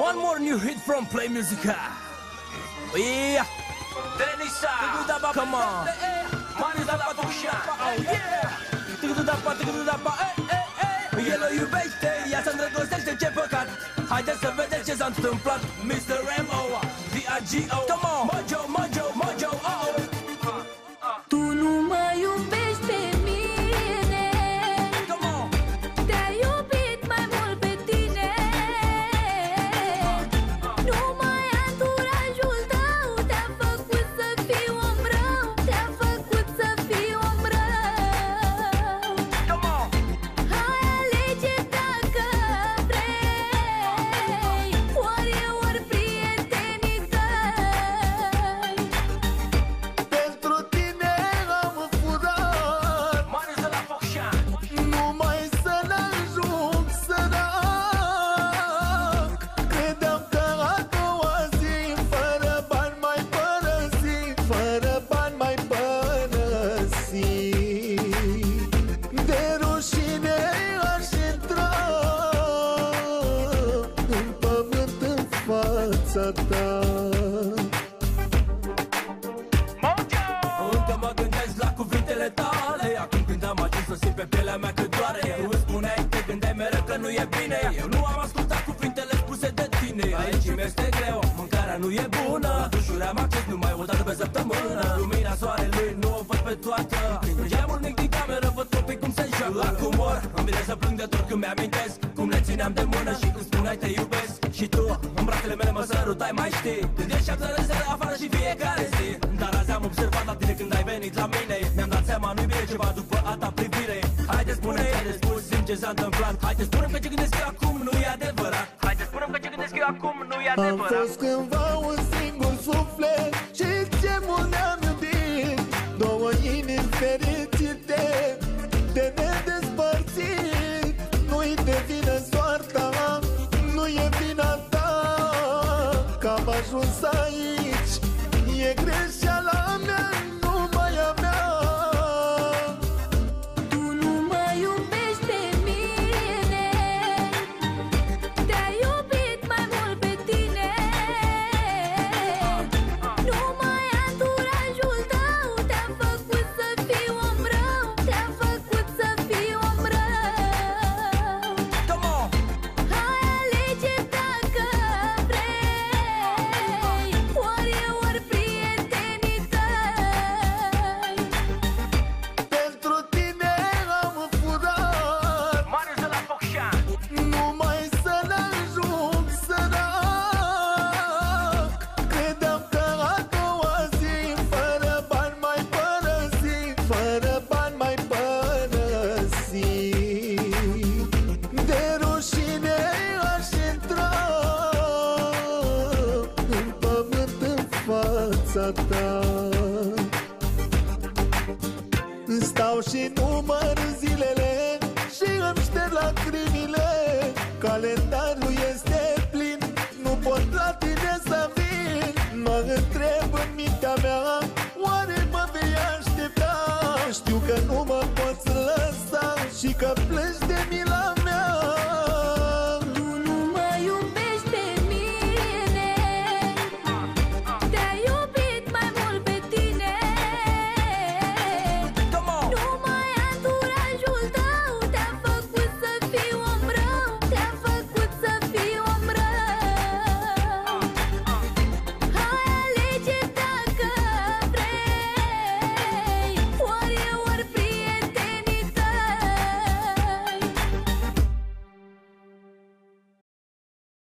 One more new hit from Play Musica. Yeah. Denisa. Come on. Money da patusha. Oh yeah. Yellow you bait. Ja sam drogą zresztą cię pokat. Hajdę sobie, dajcie zamknę plat. Mr. M.O. The Come on. Mojo, mojo. E bine. Eu nu am ascultat cuvintele spuse de tine. Aici mi este greu, mâncarea nu e bună. La dușuri am acces numai o dată pe săptămână. Lumina soarelui nu o văd pe toată. Când geamul mic din cameră văd copii cum se joacă. Acum or, îmi vine să plâng de tot când mi-amintesc Cum ne țineam de mână și îmi spuneai te iubesc. Și tu, în brațele mele mă sărutai, mai știi. Când ieșeam să rezerv afară și fiecare spune, simt ce s-a întâmplat Haide spune că ce gândesc eu acum nu e adevărat. Haide spune că ce gândesc eu acum nu e Am adevărat. fost cândva un singur suflet Și ce mult ne-am iubit. Două inimi fericite De nedespărțit. Nu-i de vină soarta Nu e vina ta. Că am ajuns aici fața ta. Stau și număr zilele Și îmi șterg lacrimile. Calendarul este plin Nu pot la tine să vin. Mă întreb în mintea mea Oare mă vei aștepta? Știu că nu mă pot